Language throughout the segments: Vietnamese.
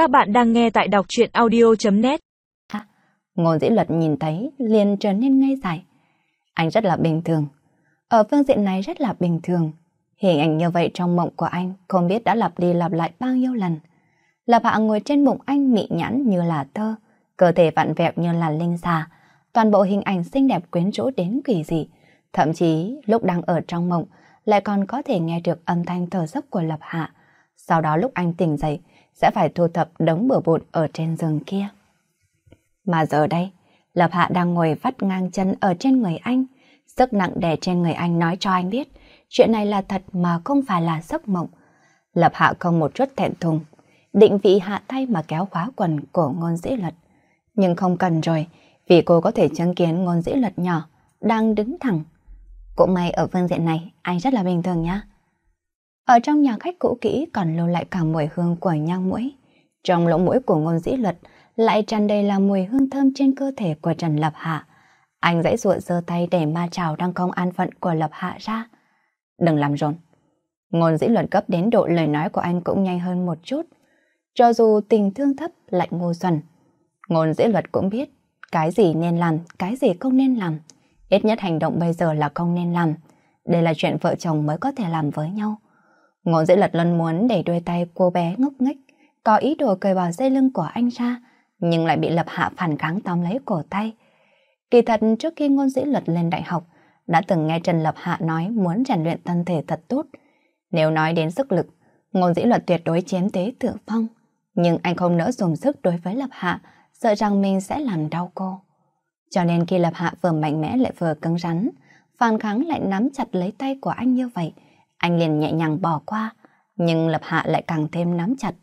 Các bạn đang nghe tại đọc chuyện audio.net à, Ngôn dĩ luật nhìn thấy liền trở nên ngây dài Anh rất là bình thường. Ở phương diện này rất là bình thường. Hình ảnh như vậy trong mộng của anh không biết đã lặp đi lặp lại bao nhiêu lần. Lập hạ ngồi trên bụng anh mị nhãn như là thơ, cơ thể vặn vẹo như là linh xà. Toàn bộ hình ảnh xinh đẹp quyến rũ đến kỳ dị. Thậm chí lúc đang ở trong mộng lại còn có thể nghe được âm thanh thở dốc của Lập Hạ. Sau đó lúc anh tỉnh dậy sẽ phải thu thập đống bừa bộn ở trên giường kia. Mà giờ đây, Lập Hạ đang ngồi vắt ngang chân ở trên người anh. Sức nặng đè trên người anh nói cho anh biết chuyện này là thật mà không phải là giấc mộng. Lập Hạ không một chút thẹn thùng, định vị hạ tay mà kéo khóa quần của ngôn dĩ luật. Nhưng không cần rồi, vì cô có thể chứng kiến ngôn dĩ luật nhỏ đang đứng thẳng. Cũng may ở phương diện này, anh rất là bình thường nhá. Ở trong nhà khách cũ kỹ còn lưu lại cả mùi hương của nhang mũi. Trong lỗ mũi của ngôn dĩ luật lại tràn đầy là mùi hương thơm trên cơ thể của Trần Lập Hạ. Anh dãy ruột giơ tay để ma trào đang không an phận của Lập Hạ ra. Đừng làm rộn. Ngôn dĩ luật cấp đến độ lời nói của anh cũng nhanh hơn một chút. Cho dù tình thương thấp lại ngu xuẩn. Ngôn dĩ luật cũng biết cái gì nên làm, cái gì không nên làm. Ít nhất hành động bây giờ là không nên làm. Đây là chuyện vợ chồng mới có thể làm với nhau. Ngôn dễ lật lần muốn để đôi tay cô bé ngốc nghếch, có ý đồ cười bỏ dây lưng của anh ra, nhưng lại bị lập hạ phản kháng tóm lấy cổ tay. Kỳ thật trước khi ngôn dĩ luật lên đại học, đã từng nghe Trần Lập Hạ nói muốn rèn luyện thân thể thật tốt. Nếu nói đến sức lực, ngôn dĩ luật tuyệt đối chiếm tế thượng phong. Nhưng anh không nỡ dùng sức đối với Lập Hạ, sợ rằng mình sẽ làm đau cô. Cho nên khi Lập Hạ vừa mạnh mẽ lại vừa cứng rắn, phản kháng lại nắm chặt lấy tay của anh như vậy, anh liền nhẹ nhàng bỏ qua, nhưng Lập Hạ lại càng thêm nắm chặt.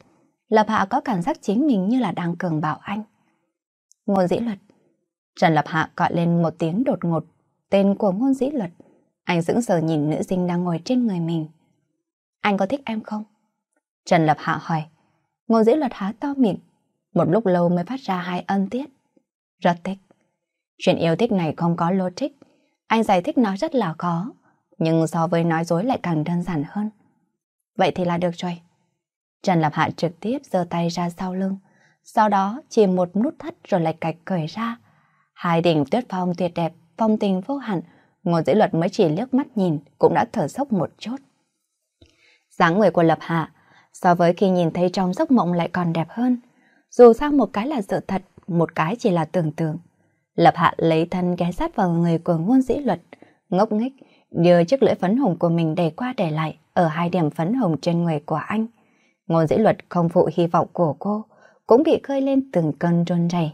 Lập Hạ có cảm giác chính mình như là đang cường bảo anh. Ngôn dĩ luật. Trần Lập Hạ gọi lên một tiếng đột ngột, tên của ngôn dĩ luật. Anh sững sờ nhìn nữ sinh đang ngồi trên người mình. Anh có thích em không? Trần Lập Hạ hỏi. Ngôn dĩ luật há to miệng, một lúc lâu mới phát ra hai âm tiết. Rất thích. Chuyện yêu thích này không có logic. Anh giải thích nó rất là khó nhưng so với nói dối lại càng đơn giản hơn. Vậy thì là được rồi. Trần Lập Hạ trực tiếp giơ tay ra sau lưng, sau đó chỉ một nút thắt rồi lại cạch cởi ra. Hai đỉnh tuyết phong tuyệt đẹp, phong tình vô hạn, ngồi dĩ luật mới chỉ liếc mắt nhìn cũng đã thở sốc một chút. dáng người của Lập Hạ so với khi nhìn thấy trong giấc mộng lại còn đẹp hơn. Dù sao một cái là sự thật, một cái chỉ là tưởng tượng. Lập Hạ lấy thân ghé sát vào người của ngôn dĩ luật, ngốc nghếch đưa chiếc lưỡi phấn hồng của mình đẩy qua đẩy lại ở hai điểm phấn hồng trên người của anh. Ngôn dĩ luật không phụ hy vọng của cô, cũng bị khơi lên từng cơn run rẩy.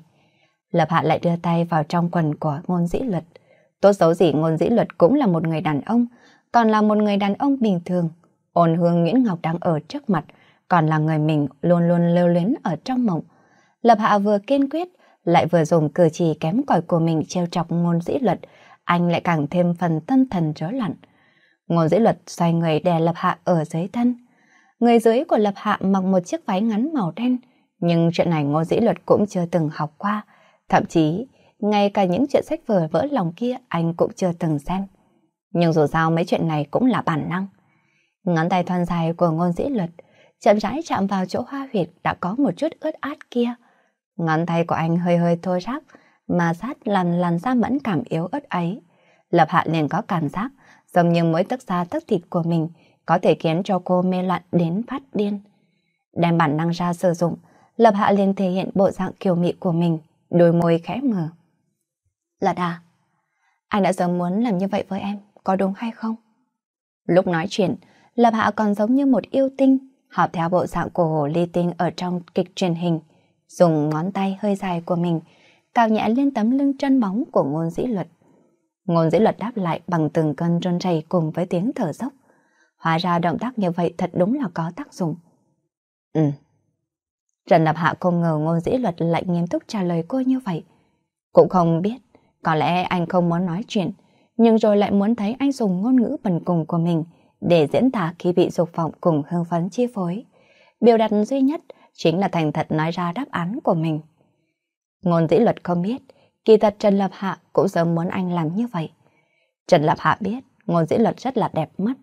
Lập Hạ lại đưa tay vào trong quần của ngôn dĩ luật. Tốt xấu gì ngôn dĩ luật cũng là một người đàn ông, còn là một người đàn ông bình thường. Ôn hương Nguyễn Ngọc đang ở trước mặt, còn là người mình luôn luôn lêu luyến ở trong mộng. Lập Hạ vừa kiên quyết, lại vừa dùng cử chỉ kém cỏi của mình treo chọc ngôn dĩ luật, anh lại càng thêm phần tâm thần rối loạn. Ngô dĩ luật xoay người đè lập hạ ở dưới thân. Người dưới của lập hạ mặc một chiếc váy ngắn màu đen, nhưng chuyện này Ngô dĩ luật cũng chưa từng học qua. Thậm chí, ngay cả những chuyện sách vở vỡ lòng kia anh cũng chưa từng xem. Nhưng dù sao mấy chuyện này cũng là bản năng. Ngón tay thon dài của ngôn dĩ luật chậm rãi chạm vào chỗ hoa huyệt đã có một chút ướt át kia. Ngón tay của anh hơi hơi thô ráp, mà sát làm làn da mẫn cảm yếu ớt ấy. Lập Hạ liền có cảm giác giống như mỗi tức da tức thịt của mình có thể khiến cho cô mê loạn đến phát điên. Đem bản năng ra sử dụng, Lập Hạ liền thể hiện bộ dạng kiều mị của mình, đôi môi khẽ mở. Lật à, anh đã sớm muốn làm như vậy với em, có đúng hay không? Lúc nói chuyện, Lập Hạ còn giống như một yêu tinh, học theo bộ dạng của hồ ly tinh ở trong kịch truyền hình, dùng ngón tay hơi dài của mình cào nhẹ lên tấm lưng chân bóng của ngôn dĩ luật. Ngôn dĩ luật đáp lại bằng từng cơn run rẩy cùng với tiếng thở dốc. Hóa ra động tác như vậy thật đúng là có tác dụng. Ừ. Trần Lập Hạ không ngờ ngôn dĩ luật lại nghiêm túc trả lời cô như vậy. Cũng không biết, có lẽ anh không muốn nói chuyện, nhưng rồi lại muốn thấy anh dùng ngôn ngữ bần cùng của mình để diễn tả khi bị dục vọng cùng hương phấn chi phối. Biểu đặt duy nhất chính là thành thật nói ra đáp án của mình. Ngôn dĩ luật không biết, kỳ thật Trần Lập Hạ cũng sớm muốn anh làm như vậy. Trần Lập Hạ biết ngôn dĩ luật rất là đẹp mắt.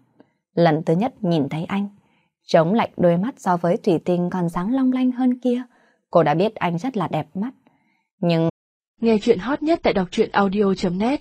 Lần thứ nhất nhìn thấy anh, Chống lạnh đôi mắt so với thủy tinh còn sáng long lanh hơn kia. Cô đã biết anh rất là đẹp mắt. Nhưng... Nghe chuyện hot nhất tại đọc truyện audio.net